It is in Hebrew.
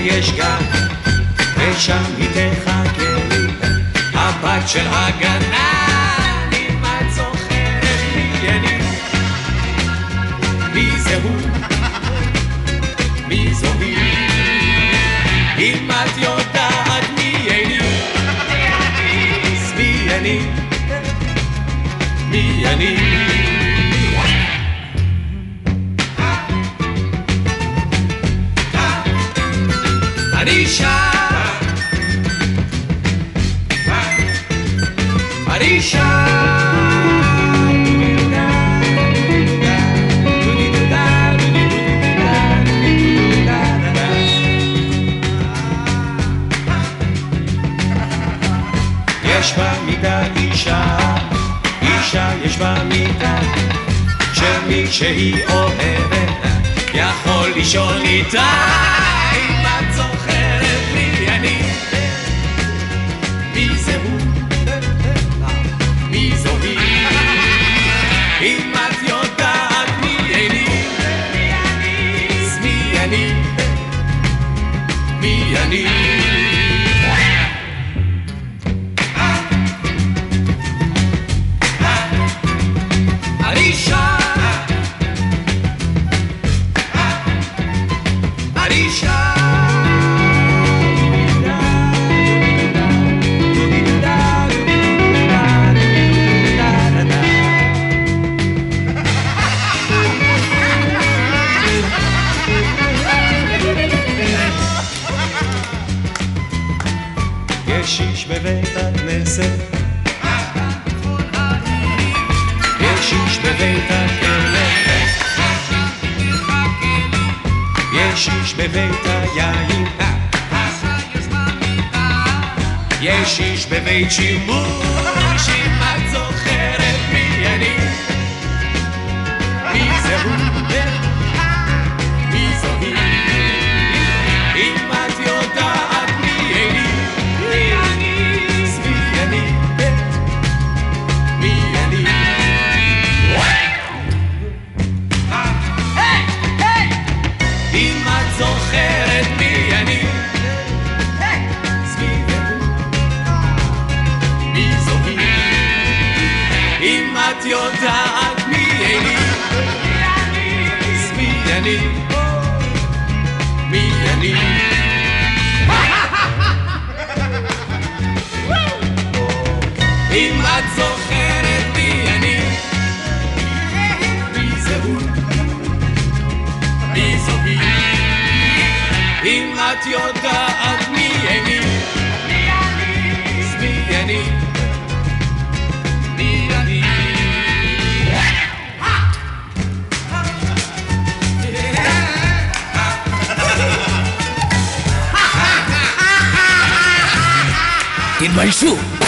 יש גן, ושם היא תחכה לי, הבת של מי אני. אני שם, אני שם. יש במיטה אישה, אישה יש במיטה, שמי שהיא אוהבת יכול לישון איתה. and E, me and E. יש איש בבית הכנסת. יש איש בבית הכלא, יש איש בבית היין, יש איש בבית שימוש, זוכרת מי אני, אז מי היא. אם את יודעת מי אני, מי אני, את יודעת מי אני, אז מי אני, מי אני. תתביישו.